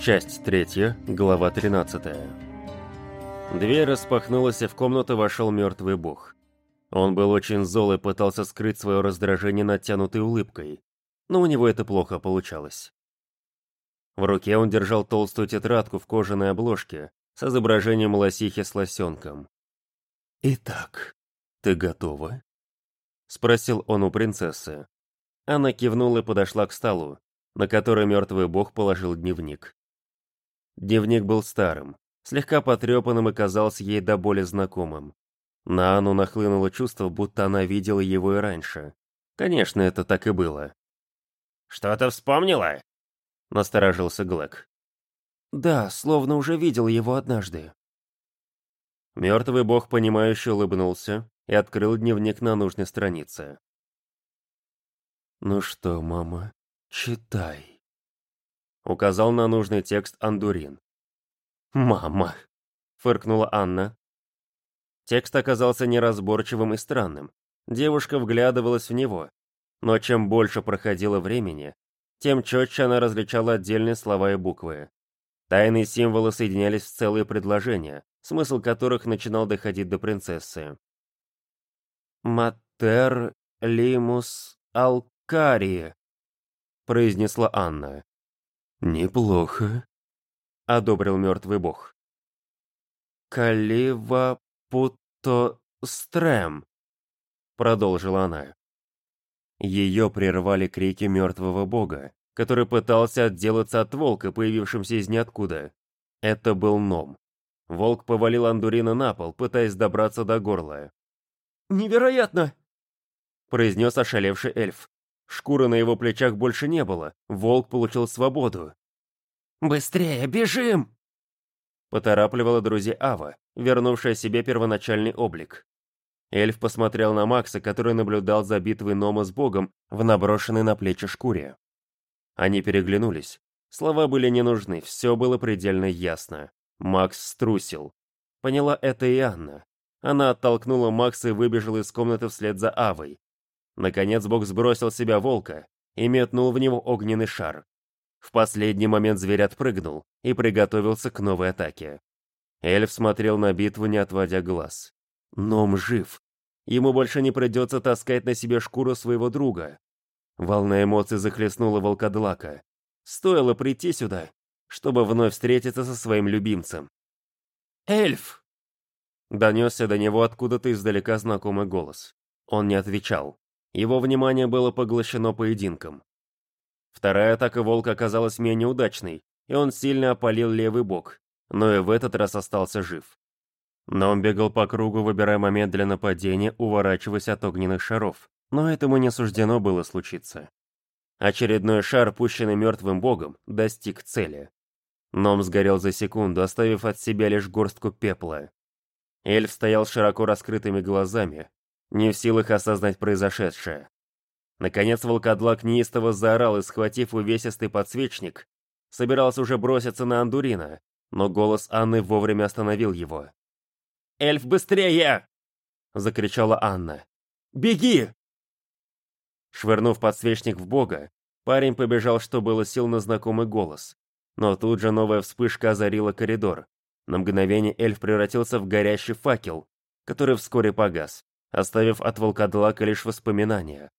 Часть третья, глава 13. Дверь распахнулась, и в комнату вошел мертвый бог. Он был очень зол и пытался скрыть свое раздражение натянутой улыбкой, но у него это плохо получалось. В руке он держал толстую тетрадку в кожаной обложке с изображением лосихи с лосенком. «Итак, ты готова?» — спросил он у принцессы. Она кивнула и подошла к столу, на который мертвый бог положил дневник. Дневник был старым, слегка потрепанным и казался ей до боли знакомым. На Анну нахлынуло чувство, будто она видела его и раньше. Конечно, это так и было. «Что-то вспомнила?» — насторожился Глэк. «Да, словно уже видел его однажды». Мертвый бог, понимающе улыбнулся и открыл дневник на нужной странице. «Ну что, мама, читай», — указал на нужный текст Андурин. «Мама», — фыркнула Анна. Текст оказался неразборчивым и странным. Девушка вглядывалась в него, но чем больше проходило времени, тем четче она различала отдельные слова и буквы. Тайные символы соединялись в целые предложения, смысл которых начинал доходить до принцессы. «Матер лимус алкарии», — произнесла Анна. «Неплохо», — одобрил мертвый бог. «Калива путо стрем», — продолжила она. Ее прервали крики мертвого бога, который пытался отделаться от волка, появившимся из ниоткуда. Это был Ном. Волк повалил Андурина на пол, пытаясь добраться до горла. «Невероятно!» — произнес ошалевший эльф. Шкуры на его плечах больше не было, волк получил свободу. «Быстрее, бежим!» Поторапливала друзья Ава, вернувшая себе первоначальный облик. Эльф посмотрел на Макса, который наблюдал за битвой Нома с богом в наброшенной на плечи шкуре. Они переглянулись. Слова были не нужны, все было предельно ясно. Макс струсил. Поняла это и Анна. Она оттолкнула Макса и выбежала из комнаты вслед за Авой. Наконец бог сбросил себя волка и метнул в него огненный шар. В последний момент зверь отпрыгнул и приготовился к новой атаке. Эльф смотрел на битву, не отводя глаз. Ном жив. Ему больше не придется таскать на себе шкуру своего друга. Волна эмоций захлестнула волкодлака. Стоило прийти сюда, чтобы вновь встретиться со своим любимцем. «Эльф!» Донесся до него откуда-то издалека знакомый голос. Он не отвечал. Его внимание было поглощено поединком. Вторая атака волка оказалась менее удачной, и он сильно опалил левый бок, но и в этот раз остался жив. Но он бегал по кругу, выбирая момент для нападения, уворачиваясь от огненных шаров. Но этому не суждено было случиться. Очередной шар, пущенный мертвым богом, достиг цели. Ном сгорел за секунду, оставив от себя лишь горстку пепла. Эльф стоял широко раскрытыми глазами, не в силах осознать произошедшее. Наконец волкодлак неистово заорал и, схватив увесистый подсвечник, собирался уже броситься на Андурина, но голос Анны вовремя остановил его. «Эльф, быстрее!» — закричала Анна. «Беги!» Швырнув подсвечник в бога, парень побежал, что было сил на знакомый голос. Но тут же новая вспышка озарила коридор. На мгновение эльф превратился в горящий факел, который вскоре погас, оставив от волкодлака лишь воспоминания.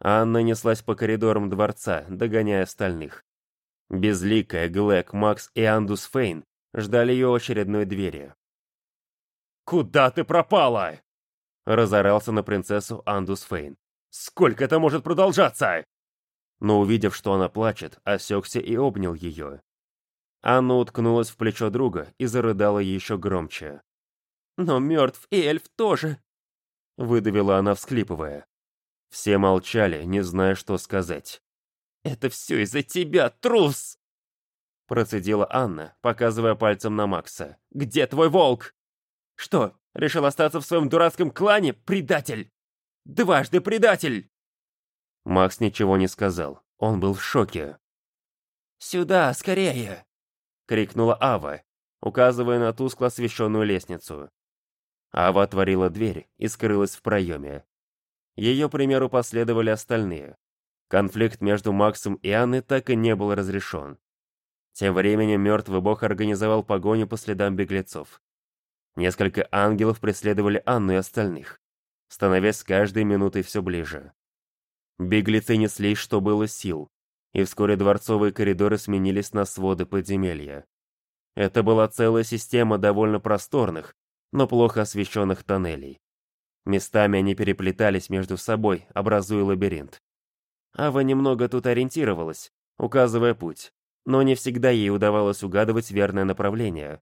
Анна неслась по коридорам дворца, догоняя остальных. Безликая, Глэк, Макс и Андус Фейн ждали ее очередной двери. «Куда ты пропала?» Разорался на принцессу Андус Фейн. «Сколько это может продолжаться?» Но увидев, что она плачет, осекся и обнял ее. Анна уткнулась в плечо друга и зарыдала еще громче. «Но мертв и эльф тоже!» Выдавила она, всклипывая. Все молчали, не зная, что сказать. «Это все из-за тебя, трус!» Процедила Анна, показывая пальцем на Макса. «Где твой волк?» Что, решил остаться в своем дурацком клане, предатель? Дважды предатель!» Макс ничего не сказал. Он был в шоке. «Сюда, скорее!» — крикнула Ава, указывая на тускло освещенную лестницу. Ава отворила дверь и скрылась в проеме. Ее примеру последовали остальные. Конфликт между Максом и Анной так и не был разрешен. Тем временем мертвый бог организовал погоню по следам беглецов. Несколько ангелов преследовали Анну и остальных, становясь с каждой минутой все ближе. Беглецы неслись, что было сил, и вскоре дворцовые коридоры сменились на своды подземелья. Это была целая система довольно просторных, но плохо освещенных тоннелей. Местами они переплетались между собой, образуя лабиринт. Ава немного тут ориентировалась, указывая путь, но не всегда ей удавалось угадывать верное направление.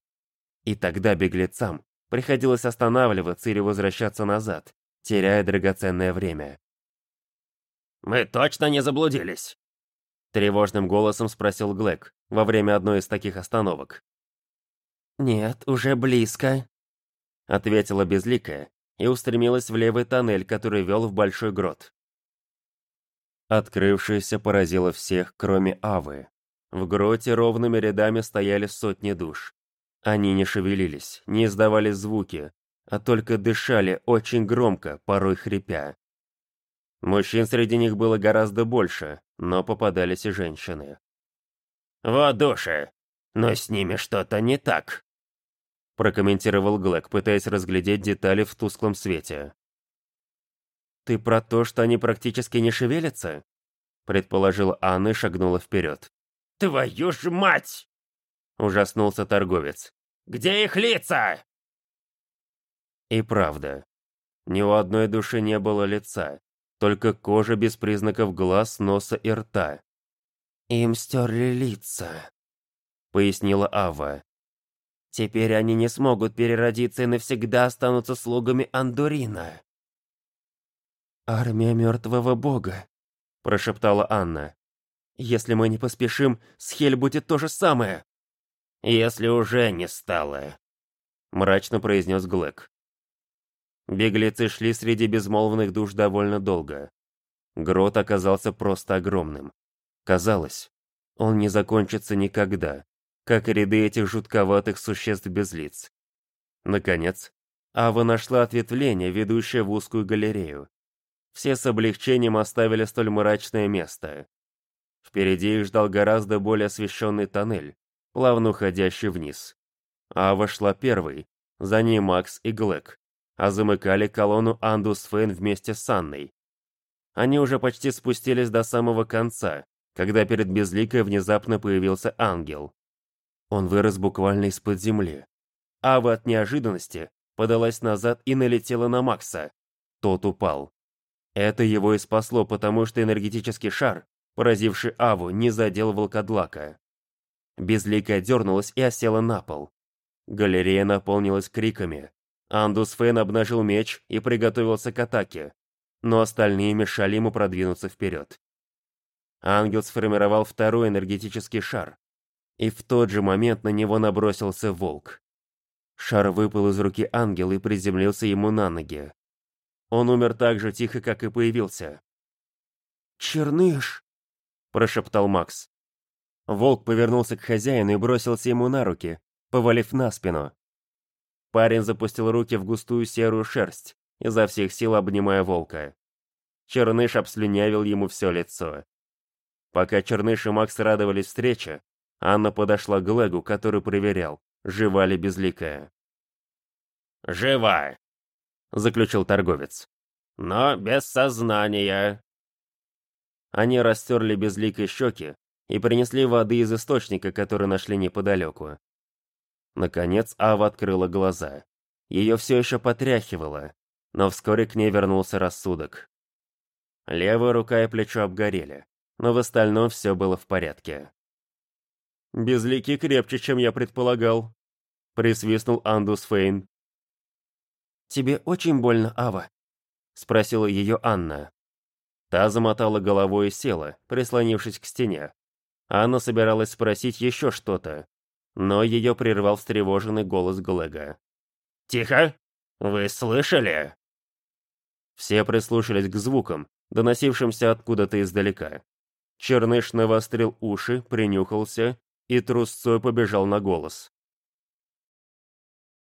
И тогда беглецам приходилось останавливаться или возвращаться назад, теряя драгоценное время. «Мы точно не заблудились?» Тревожным голосом спросил Глэк во время одной из таких остановок. «Нет, уже близко», — ответила Безликая и устремилась в левый тоннель, который вел в большой грот. Открывшееся поразило всех, кроме Авы. В гроте ровными рядами стояли сотни душ. Они не шевелились, не издавали звуки, а только дышали очень громко, порой хрипя. Мужчин среди них было гораздо больше, но попадались и женщины. «Вот души, но с ними что-то не так», прокомментировал Глэк, пытаясь разглядеть детали в тусклом свете. «Ты про то, что они практически не шевелятся?» предположила Анна и шагнула вперед. «Твою ж мать!» ужаснулся торговец. «Где их лица?» И правда, ни у одной души не было лица, только кожа без признаков глаз, носа и рта. «Им стерли лица», — пояснила Ава. Теперь они не смогут переродиться и навсегда останутся слугами Андурина. «Армия мертвого бога», — прошептала Анна. «Если мы не поспешим, с Хель будет то же самое». «Если уже не стало», — мрачно произнес Глэк. Беглецы шли среди безмолвных душ довольно долго. Грот оказался просто огромным. Казалось, он не закончится никогда как и ряды этих жутковатых существ без лиц. Наконец, Ава нашла ответвление, ведущее в узкую галерею. Все с облегчением оставили столь мрачное место. Впереди их ждал гораздо более освещенный тоннель, плавно уходящий вниз. Ава шла первой, за ней Макс и Глэк, а замыкали колонну Андус Фейн вместе с Анной. Они уже почти спустились до самого конца, когда перед Безликой внезапно появился ангел. Он вырос буквально из-под земли. Ава от неожиданности подалась назад и налетела на Макса. Тот упал. Это его и спасло, потому что энергетический шар, поразивший Аву, не задел волкодлака. Безликая дернулась и осела на пол. Галерея наполнилась криками. Андус Фен обнажил меч и приготовился к атаке, но остальные мешали ему продвинуться вперед. Ангел сформировал второй энергетический шар, и в тот же момент на него набросился волк. Шар выпал из руки ангела и приземлился ему на ноги. Он умер так же тихо, как и появился. «Черныш!» – прошептал Макс. Волк повернулся к хозяину и бросился ему на руки, повалив на спину. Парень запустил руки в густую серую шерсть, изо всех сил обнимая волка. Черныш обслюнявил ему все лицо. Пока Черныш и Макс радовались встрече, Анна подошла к Глэгу, который проверял, жива ли безликая. «Жива», — заключил торговец. «Но без сознания». Они растерли безликой щеки и принесли воды из источника, который нашли неподалеку. Наконец Ава открыла глаза. Ее все еще потряхивало, но вскоре к ней вернулся рассудок. Левая рука и плечо обгорели, но в остальном все было в порядке. «Безликий крепче, чем я предполагал», — присвистнул Андус Фейн. «Тебе очень больно, Ава?» — спросила ее Анна. Та замотала головой и села, прислонившись к стене. Анна собиралась спросить еще что-то, но ее прервал встревоженный голос Глэга. «Тихо! Вы слышали?» Все прислушались к звукам, доносившимся откуда-то издалека. Черныш навострил уши, принюхался и трусцой побежал на голос.